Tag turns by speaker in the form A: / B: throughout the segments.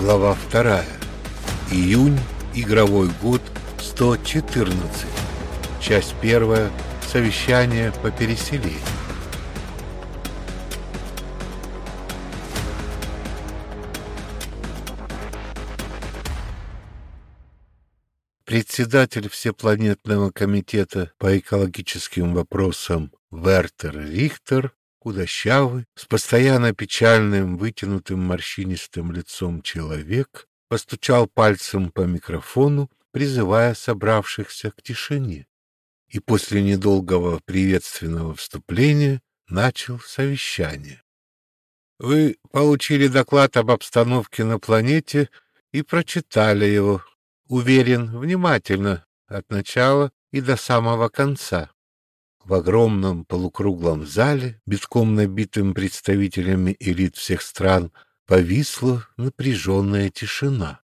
A: Глава вторая. Июнь. Игровой год 114. Часть первая. Совещание по переселению. Председатель Всепланетного комитета по экологическим вопросам Вертер Рихтер Худощавый, с постоянно печальным, вытянутым морщинистым лицом человек, постучал пальцем по микрофону, призывая собравшихся к тишине, и после недолгого приветственного вступления начал совещание. Вы получили доклад об обстановке на планете и прочитали его, уверен, внимательно, от начала и до самого конца. В огромном полукруглом зале, битком набитым представителями элит всех стран, повисла напряженная тишина.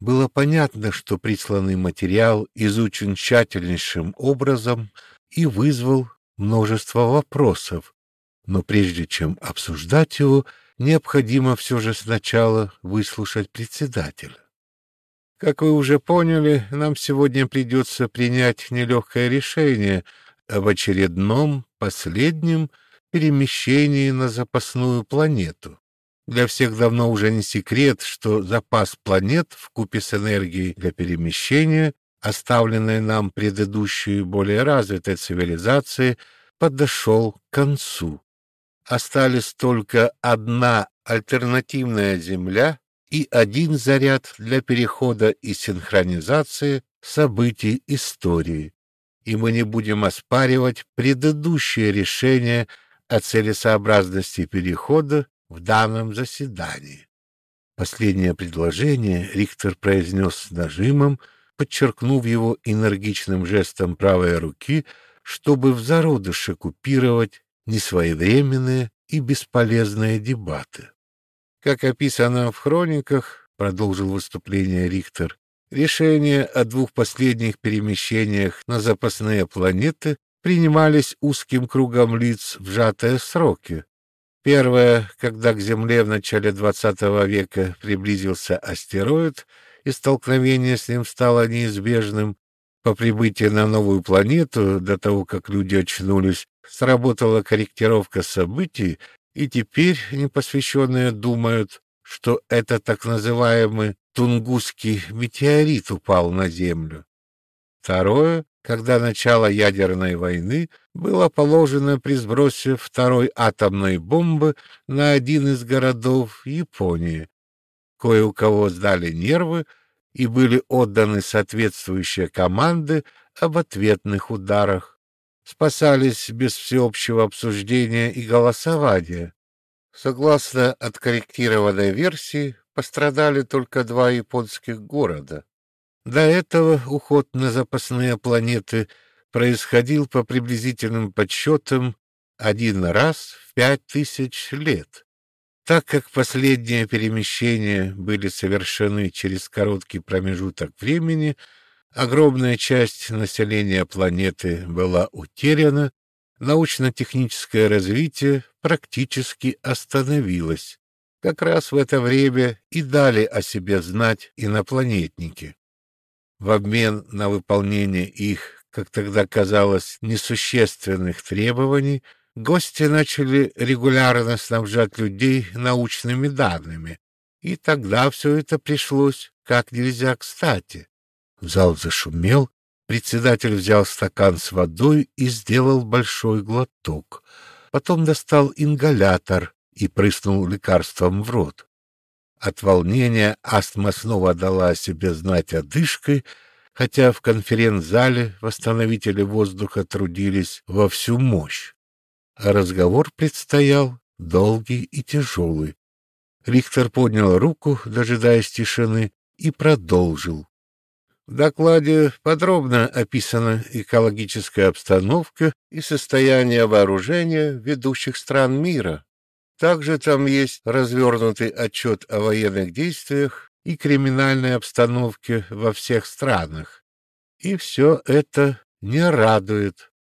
A: Было понятно, что присланный материал изучен тщательнейшим образом и вызвал множество вопросов, но прежде чем обсуждать его, необходимо все же сначала выслушать председателя. Как вы уже поняли, нам сегодня придется принять нелегкое решение — об очередном, последнем перемещении на запасную планету. Для всех давно уже не секрет, что запас планет в купе с энергией для перемещения, оставленной нам предыдущей более развитой цивилизацией, подошел к концу. Остались только одна альтернативная Земля и один заряд для перехода и синхронизации событий истории и мы не будем оспаривать предыдущее решение о целесообразности перехода в данном заседании. Последнее предложение Рихтер произнес с нажимом, подчеркнув его энергичным жестом правой руки, чтобы в зародыше купировать несвоевременные и бесполезные дебаты. Как описано в хрониках, продолжил выступление Рихтер, Решения о двух последних перемещениях на запасные планеты принимались узким кругом лиц в сжатые сроки. Первое, когда к Земле в начале XX века приблизился астероид, и столкновение с ним стало неизбежным. По прибытии на новую планету, до того, как люди очнулись, сработала корректировка событий, и теперь непосвященные думают, что это так называемый Тунгусский метеорит упал на Землю. Второе, когда начало ядерной войны было положено при сбросе второй атомной бомбы на один из городов Японии. Кое у кого сдали нервы и были отданы соответствующие команды об ответных ударах. Спасались без всеобщего обсуждения и голосования. Согласно откорректированной версии, пострадали только два японских города. До этого уход на запасные планеты происходил по приблизительным подсчетам один раз в пять тысяч лет. Так как последние перемещения были совершены через короткий промежуток времени, огромная часть населения планеты была утеряна, научно-техническое развитие практически остановилось. Как раз в это время и дали о себе знать инопланетники. В обмен на выполнение их, как тогда казалось, несущественных требований, гости начали регулярно снабжать людей научными данными, и тогда все это пришлось как нельзя кстати. Зал зашумел, председатель взял стакан с водой и сделал большой глоток. Потом достал ингалятор, и прыснул лекарством в рот. От волнения астма снова дала о себе знать одышкой, хотя в конференц-зале восстановители воздуха трудились во всю мощь. А разговор предстоял долгий и тяжелый. Рихтер поднял руку, дожидаясь тишины, и продолжил. В докладе подробно описана экологическая обстановка и состояние вооружения ведущих стран мира. Также там есть развернутый отчет о военных действиях и криминальной обстановке во всех странах. И все это не радует.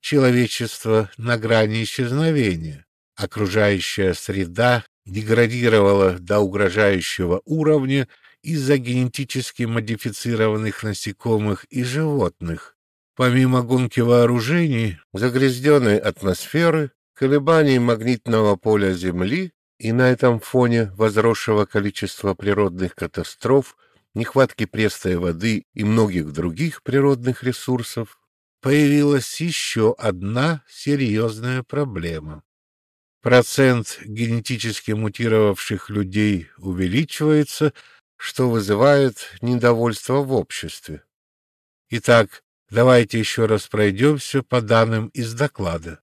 A: Человечество на грани исчезновения. Окружающая среда деградировала до угрожающего уровня из-за генетически модифицированных насекомых и животных. Помимо гонки вооружений, загрязненной атмосферы, колебаний магнитного поля Земли и на этом фоне возросшего количества природных катастроф, нехватки пресной воды и многих других природных ресурсов, появилась еще одна серьезная проблема. Процент генетически мутировавших людей увеличивается, что вызывает недовольство в обществе. Итак, давайте еще раз пройдемся по данным из доклада.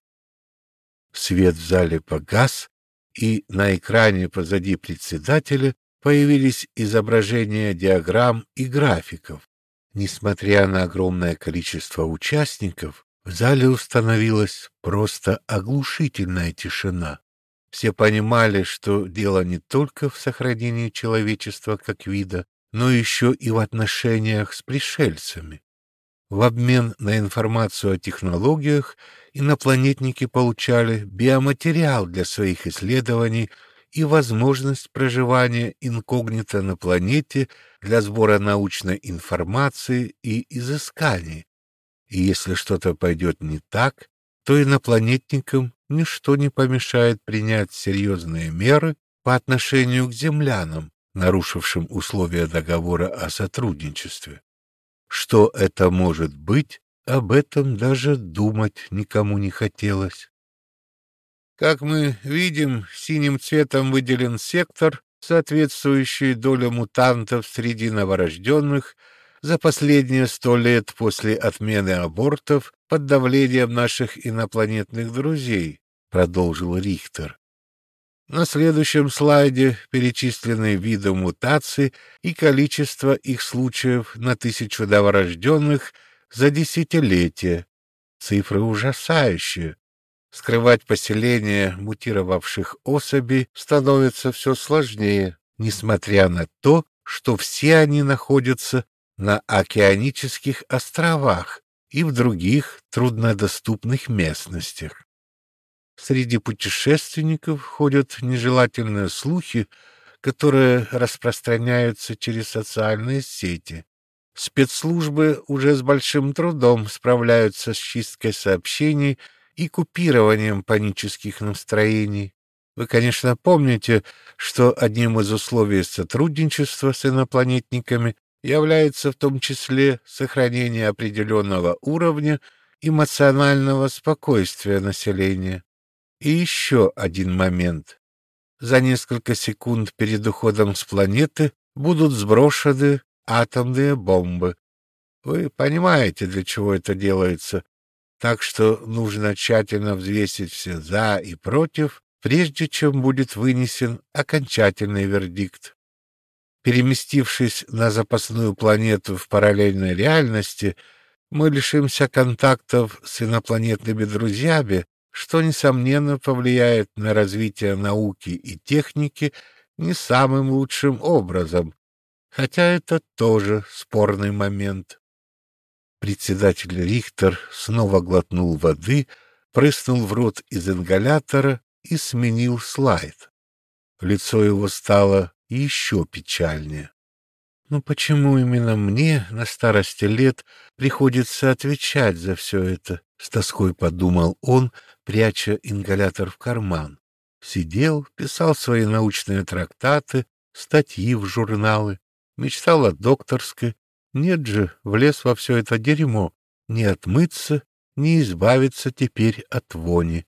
A: Свет в зале погас, и на экране позади председателя появились изображения диаграмм и графиков. Несмотря на огромное количество участников, в зале установилась просто оглушительная тишина. Все понимали, что дело не только в сохранении человечества как вида, но еще и в отношениях с пришельцами. В обмен на информацию о технологиях инопланетники получали биоматериал для своих исследований и возможность проживания инкогнито на планете для сбора научной информации и изысканий. И если что-то пойдет не так, то инопланетникам ничто не помешает принять серьезные меры по отношению к землянам, нарушившим условия договора о сотрудничестве. Что это может быть, об этом даже думать никому не хотелось. Как мы видим, синим цветом выделен сектор, соответствующий доле мутантов среди новорожденных за последние сто лет после отмены абортов под давлением наших инопланетных друзей, продолжил Рихтер. На следующем слайде перечислены виды мутаций и количество их случаев на тысячу новорожденных за десятилетие. Цифры ужасающие. Скрывать поселение мутировавших особей становится все сложнее, несмотря на то, что все они находятся на океанических островах и в других труднодоступных местностях. Среди путешественников ходят нежелательные слухи, которые распространяются через социальные сети. Спецслужбы уже с большим трудом справляются с чисткой сообщений и купированием панических настроений. Вы, конечно, помните, что одним из условий сотрудничества с инопланетниками является в том числе сохранение определенного уровня эмоционального спокойствия населения. И еще один момент. За несколько секунд перед уходом с планеты будут сброшены атомные бомбы. Вы понимаете, для чего это делается, так что нужно тщательно взвесить все «за» и «против», прежде чем будет вынесен окончательный вердикт. Переместившись на запасную планету в параллельной реальности, мы лишимся контактов с инопланетными друзьями, что, несомненно, повлияет на развитие науки и техники не самым лучшим образом, хотя это тоже спорный момент. Председатель Рихтер снова глотнул воды, прыснул в рот из ингалятора и сменил слайд. Лицо его стало еще печальнее. Но «Ну почему именно мне на старости лет приходится отвечать за все это? С тоской подумал он, пряча ингалятор в карман. Сидел, писал свои научные трактаты, статьи в журналы, мечтал о докторской. Нет же, влез во все это дерьмо. Не отмыться, не избавиться теперь от вони.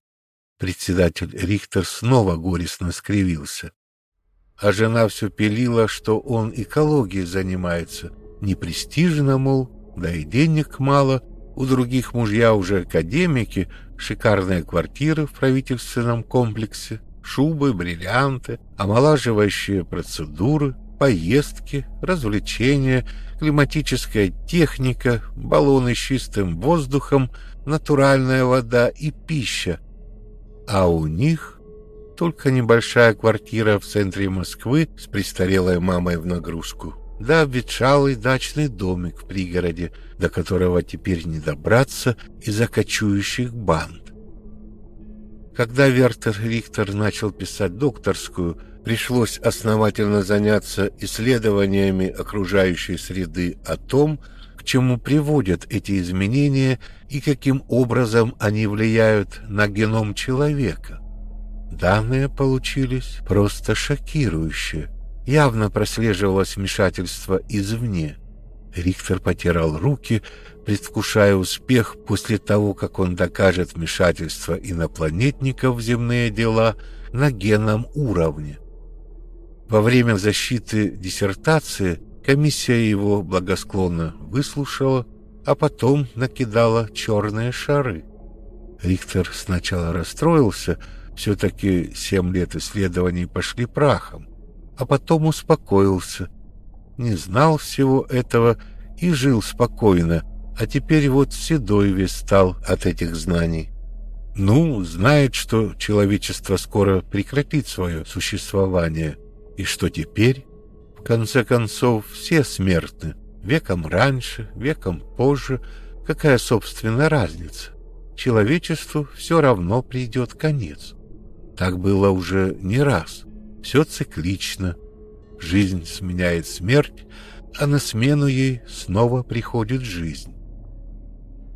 A: Председатель Рихтер снова горестно скривился. А жена все пилила, что он экологией занимается. Непрестижно, мол, да и денег мало. У других мужья уже академики, шикарные квартиры в правительственном комплексе, шубы, бриллианты, омолаживающие процедуры, поездки, развлечения, климатическая техника, баллоны с чистым воздухом, натуральная вода и пища. А у них только небольшая квартира в центре Москвы с престарелой мамой в нагрузку, да обветшалый дачный домик в пригороде, до которого теперь не добраться из-за кочующих банд. Когда Вертер Рихтер начал писать докторскую, пришлось основательно заняться исследованиями окружающей среды о том, к чему приводят эти изменения и каким образом они влияют на геном человека. Данные получились просто шокирующие. Явно прослеживалось вмешательство извне. Рихтер потирал руки, предвкушая успех после того, как он докажет вмешательство инопланетников в земные дела на генном уровне. Во время защиты диссертации комиссия его благосклонно выслушала, а потом накидала черные шары. Рихтер сначала расстроился, все-таки семь лет исследований пошли прахом, а потом успокоился. Не знал всего этого и жил спокойно, а теперь вот седой весь стал от этих знаний. Ну, знает, что человечество скоро прекратит свое существование – и что теперь? В конце концов, все смертны. Веком раньше, веком позже. Какая, собственно, разница? Человечеству все равно придет конец. Так было уже не раз. Все циклично. Жизнь сменяет смерть, а на смену ей снова приходит жизнь.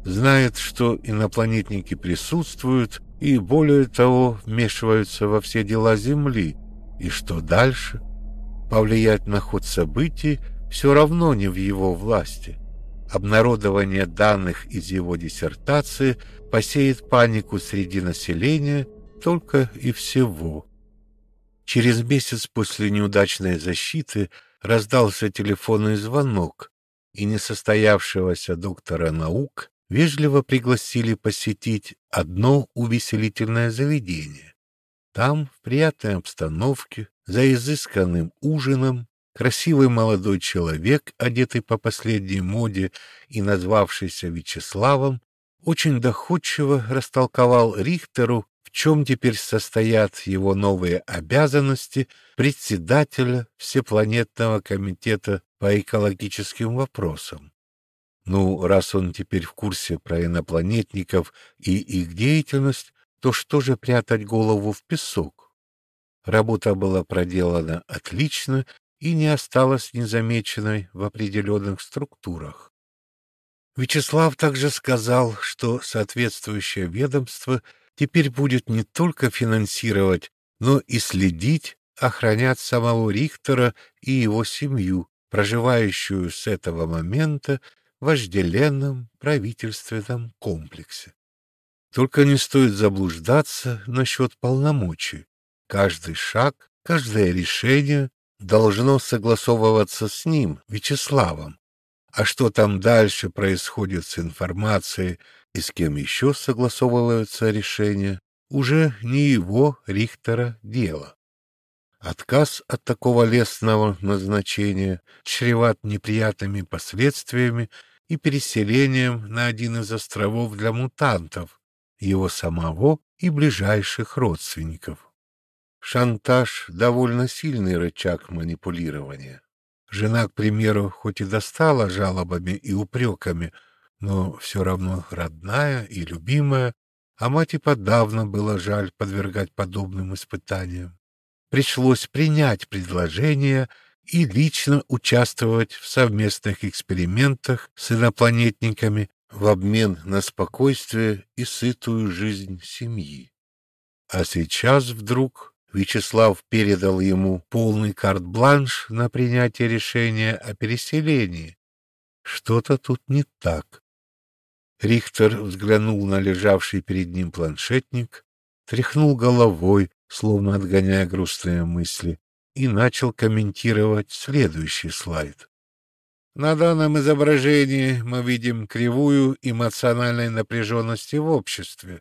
A: Знает, что инопланетники присутствуют и, более того, вмешиваются во все дела Земли – и что дальше? Повлиять на ход событий все равно не в его власти. Обнародование данных из его диссертации посеет панику среди населения только и всего. Через месяц после неудачной защиты раздался телефонный звонок, и несостоявшегося доктора наук вежливо пригласили посетить одно увеселительное заведение. Там, в приятной обстановке, за изысканным ужином, красивый молодой человек, одетый по последней моде и назвавшийся Вячеславом, очень доходчиво растолковал Рихтеру, чем теперь состоят его новые обязанности председателя Всепланетного комитета по экологическим вопросам. Ну, раз он теперь в курсе про инопланетников и их деятельность, то что же прятать голову в песок? Работа была проделана отлично и не осталась незамеченной в определенных структурах. Вячеслав также сказал, что соответствующее ведомство теперь будет не только финансировать, но и следить, охранять самого Рихтера и его семью, проживающую с этого момента в вожделенном правительственном комплексе. Только не стоит заблуждаться насчет полномочий. Каждый шаг, каждое решение должно согласовываться с ним, Вячеславом. А что там дальше происходит с информацией и с кем еще согласовываются решения, уже не его, Рихтера, дело. Отказ от такого лестного назначения чреват неприятными последствиями и переселением на один из островов для мутантов, его самого и ближайших родственников. Шантаж — довольно сильный рычаг манипулирования. Жена, к примеру, хоть и достала жалобами и упреками, но все равно родная и любимая, а мать и подавно было жаль подвергать подобным испытаниям. Пришлось принять предложение и лично участвовать в совместных экспериментах с инопланетниками в обмен на спокойствие и сытую жизнь семьи. А сейчас вдруг Вячеслав передал ему полный карт-бланш на принятие решения о переселении. Что-то тут не так. Рихтер взглянул на лежавший перед ним планшетник, тряхнул головой, словно отгоняя грустные мысли, и начал комментировать следующий слайд. На данном изображении мы видим кривую эмоциональной напряженности в обществе.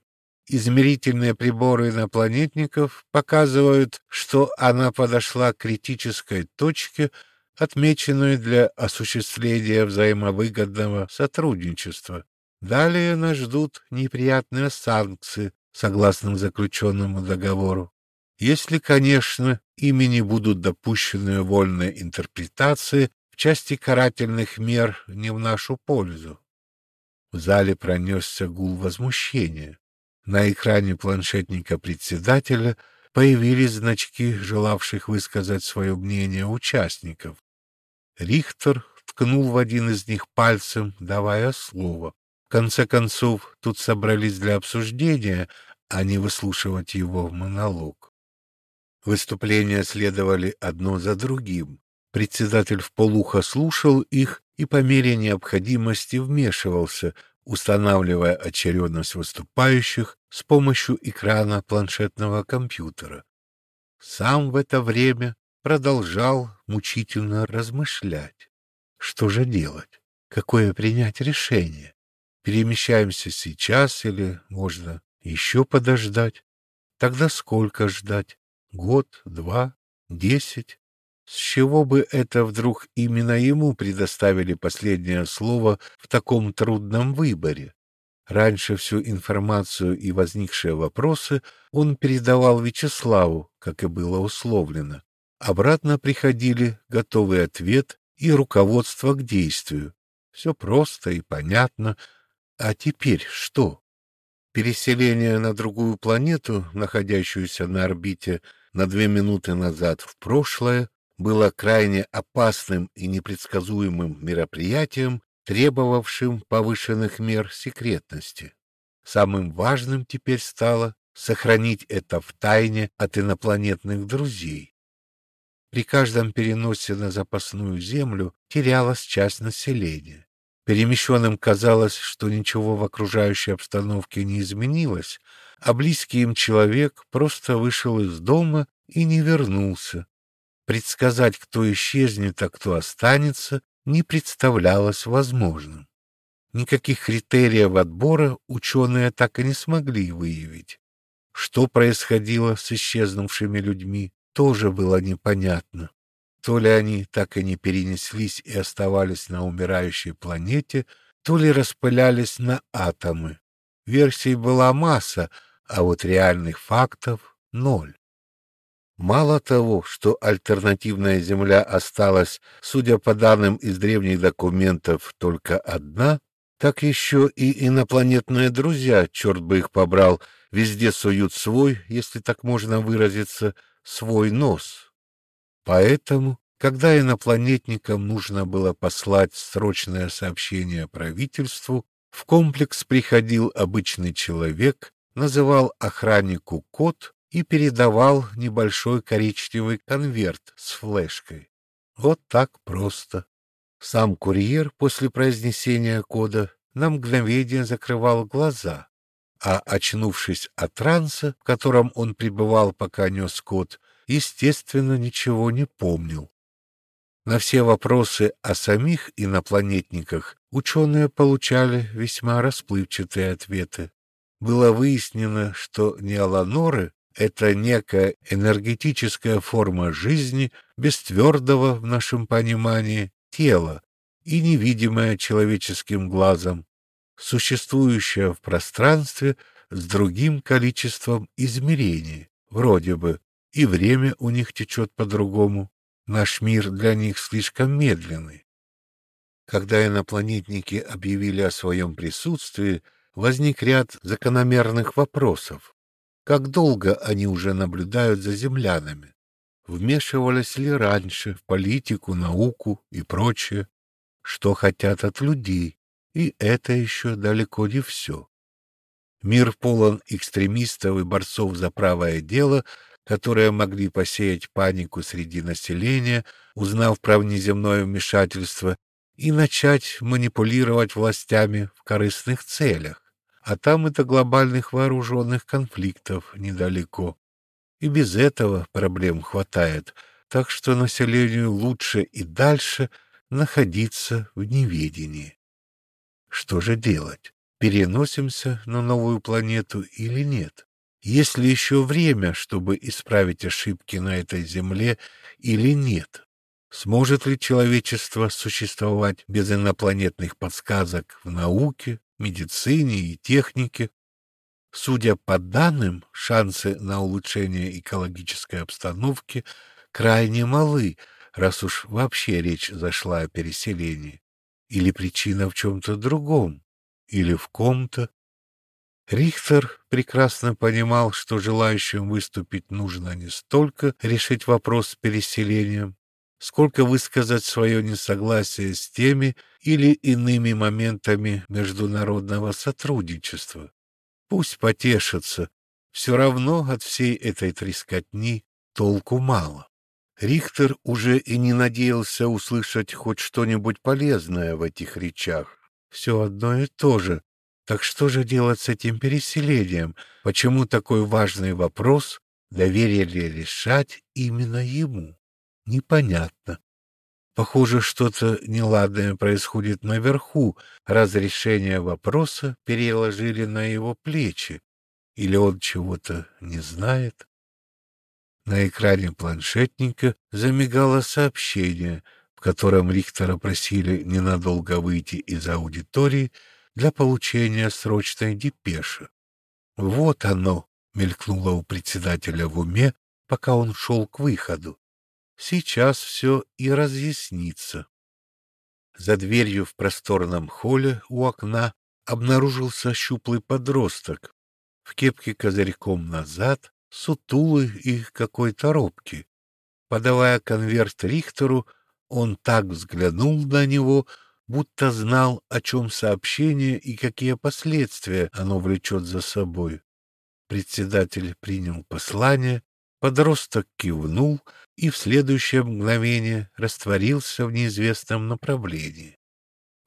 A: Измерительные приборы инопланетников показывают, что она подошла к критической точке, отмеченной для осуществления взаимовыгодного сотрудничества. Далее нас ждут неприятные санкции, согласно заключенному договору. Если, конечно, ими не будут допущены вольные интерпретации части карательных мер не в нашу пользу. В зале пронесся гул возмущения. На экране планшетника председателя появились значки, желавших высказать свое мнение участников. Рихтер ткнул в один из них пальцем, давая слово. В конце концов, тут собрались для обсуждения, а не выслушивать его монолог. Выступления следовали одно за другим. Председатель вполуха слушал их и по мере необходимости вмешивался, устанавливая очередность выступающих с помощью экрана планшетного компьютера. Сам в это время продолжал мучительно размышлять. Что же делать? Какое принять решение? Перемещаемся сейчас или можно еще подождать? Тогда сколько ждать? Год, два, десять? С чего бы это вдруг именно ему предоставили последнее слово в таком трудном выборе? Раньше всю информацию и возникшие вопросы он передавал Вячеславу, как и было условлено. Обратно приходили готовый ответ и руководство к действию. Все просто и понятно. А теперь что? Переселение на другую планету, находящуюся на орбите, на две минуты назад в прошлое, было крайне опасным и непредсказуемым мероприятием, требовавшим повышенных мер секретности. Самым важным теперь стало сохранить это в тайне от инопланетных друзей. При каждом переносе на запасную землю терялась часть населения. Перемещенным казалось, что ничего в окружающей обстановке не изменилось, а близкий им человек просто вышел из дома и не вернулся, Предсказать, кто исчезнет, а кто останется, не представлялось возможным. Никаких критериев отбора ученые так и не смогли выявить. Что происходило с исчезнувшими людьми, тоже было непонятно. То ли они так и не перенеслись и оставались на умирающей планете, то ли распылялись на атомы. Версий была масса, а вот реальных фактов — ноль. Мало того, что альтернативная Земля осталась, судя по данным из древних документов, только одна, так еще и инопланетные друзья, черт бы их побрал, везде суют свой, если так можно выразиться, свой нос. Поэтому, когда инопланетникам нужно было послать срочное сообщение правительству, в комплекс приходил обычный человек, называл охраннику код и передавал небольшой коричневый конверт с флешкой. Вот так просто. Сам курьер после произнесения кода на мгновение закрывал глаза, а, очнувшись от транса, в котором он пребывал, пока нес код, естественно, ничего не помнил. На все вопросы о самих инопланетниках ученые получали весьма расплывчатые ответы. Было выяснено, что неоланоры это некая энергетическая форма жизни без твердого в нашем понимании тела и невидимая человеческим глазом, существующая в пространстве с другим количеством измерений, вроде бы, и время у них течет по-другому. Наш мир для них слишком медленный. Когда инопланетники объявили о своем присутствии, возник ряд закономерных вопросов. Как долго они уже наблюдают за землянами? Вмешивались ли раньше в политику, науку и прочее? Что хотят от людей? И это еще далеко не все. Мир полон экстремистов и борцов за правое дело, которые могли посеять панику среди населения, узнав про внеземное вмешательство, и начать манипулировать властями в корыстных целях а там до глобальных вооруженных конфликтов недалеко. И без этого проблем хватает, так что населению лучше и дальше находиться в неведении. Что же делать? Переносимся на новую планету или нет? Есть ли еще время, чтобы исправить ошибки на этой Земле или нет? Сможет ли человечество существовать без инопланетных подсказок в науке, медицине и технике. Судя по данным, шансы на улучшение экологической обстановки крайне малы, раз уж вообще речь зашла о переселении. Или причина в чем-то другом, или в ком-то. Рихтер прекрасно понимал, что желающим выступить нужно не столько решить вопрос с переселением, сколько высказать свое несогласие с теми или иными моментами международного сотрудничества. Пусть потешатся, все равно от всей этой трескотни толку мало. Рихтер уже и не надеялся услышать хоть что-нибудь полезное в этих речах. Все одно и то же, так что же делать с этим переселением? Почему такой важный вопрос доверили решать именно ему? Непонятно. Похоже, что-то неладное происходит наверху, раз решение вопроса переложили на его плечи. Или он чего-то не знает? На экране планшетника замигало сообщение, в котором Рихтера просили ненадолго выйти из аудитории для получения срочной депеши. Вот оно, мелькнуло у председателя в уме, пока он шел к выходу. Сейчас все и разъяснится. За дверью в просторном холле у окна обнаружился щуплый подросток в кепке козырьком назад, сутулый и какой-то робкий. Подавая конверт Рихтеру, он так взглянул на него, будто знал, о чем сообщение и какие последствия оно влечет за собой. Председатель принял послание, подросток кивнул и в следующее мгновение растворился в неизвестном направлении.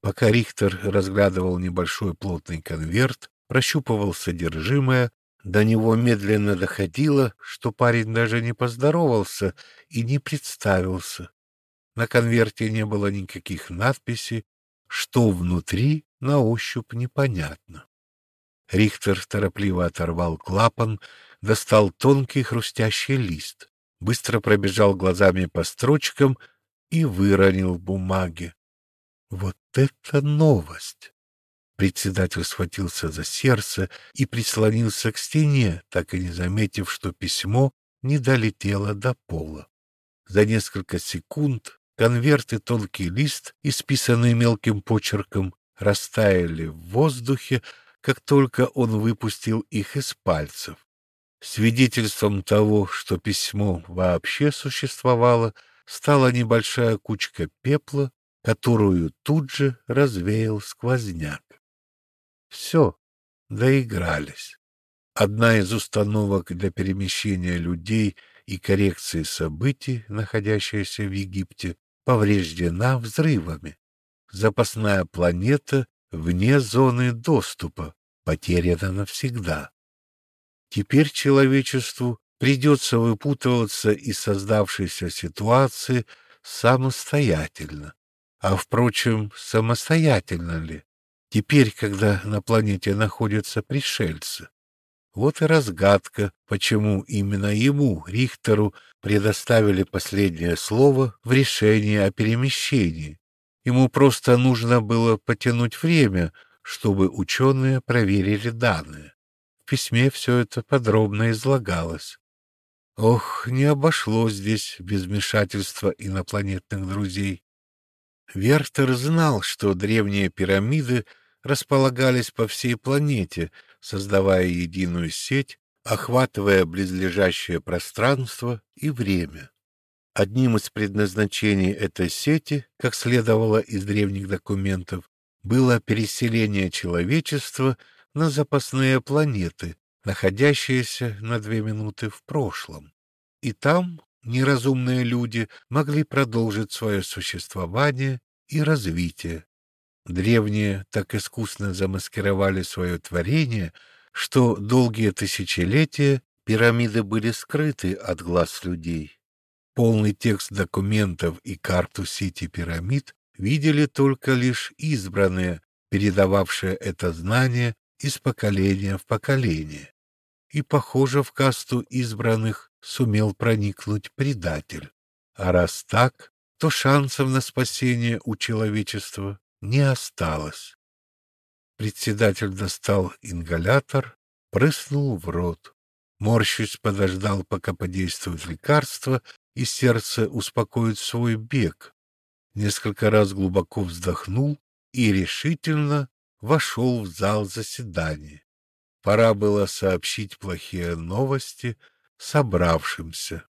A: Пока Рихтер разглядывал небольшой плотный конверт, прощупывал содержимое, до него медленно доходило, что парень даже не поздоровался и не представился. На конверте не было никаких надписей, что внутри, на ощупь непонятно. Рихтер торопливо оторвал клапан, достал тонкий хрустящий лист, быстро пробежал глазами по строчкам и выронил бумаги. Вот это новость! Председатель схватился за сердце и прислонился к стене, так и не заметив, что письмо не долетело до пола. За несколько секунд Конверт и тонкий лист, исписанный мелким почерком, растаяли в воздухе, как только он выпустил их из пальцев. Свидетельством того, что письмо вообще существовало, стала небольшая кучка пепла, которую тут же развеял сквозняк. Все, доигрались. Одна из установок для перемещения людей и коррекции событий, находящаяся в Египте, повреждена взрывами. Запасная планета вне зоны доступа, потеряна навсегда. Теперь человечеству придется выпутываться из создавшейся ситуации самостоятельно. А, впрочем, самостоятельно ли? Теперь, когда на планете находятся пришельцы. Вот и разгадка, почему именно ему, Рихтеру, предоставили последнее слово в решении о перемещении. Ему просто нужно было потянуть время, чтобы ученые проверили данные. Письме все это подробно излагалось. Ох, не обошлось здесь без вмешательства инопланетных друзей. Вертер знал, что древние пирамиды располагались по всей планете, создавая единую сеть, охватывая близлежащее пространство и время. Одним из предназначений этой сети, как следовало из древних документов, было переселение человечества на запасные планеты, находящиеся на две минуты в прошлом. И там неразумные люди могли продолжить свое существование и развитие. Древние так искусно замаскировали свое творение, что долгие тысячелетия пирамиды были скрыты от глаз людей. Полный текст документов и карту сети пирамид видели только лишь избранные, передававшие это знание из поколения в поколение. И, похоже, в касту избранных сумел проникнуть предатель. А раз так, то шансов на спасение у человечества не осталось. Председатель достал ингалятор, прыснул в рот. Морщись подождал, пока подействует лекарство, и сердце успокоит свой бег. Несколько раз глубоко вздохнул и решительно вошел в зал заседания. Пора было сообщить плохие новости собравшимся.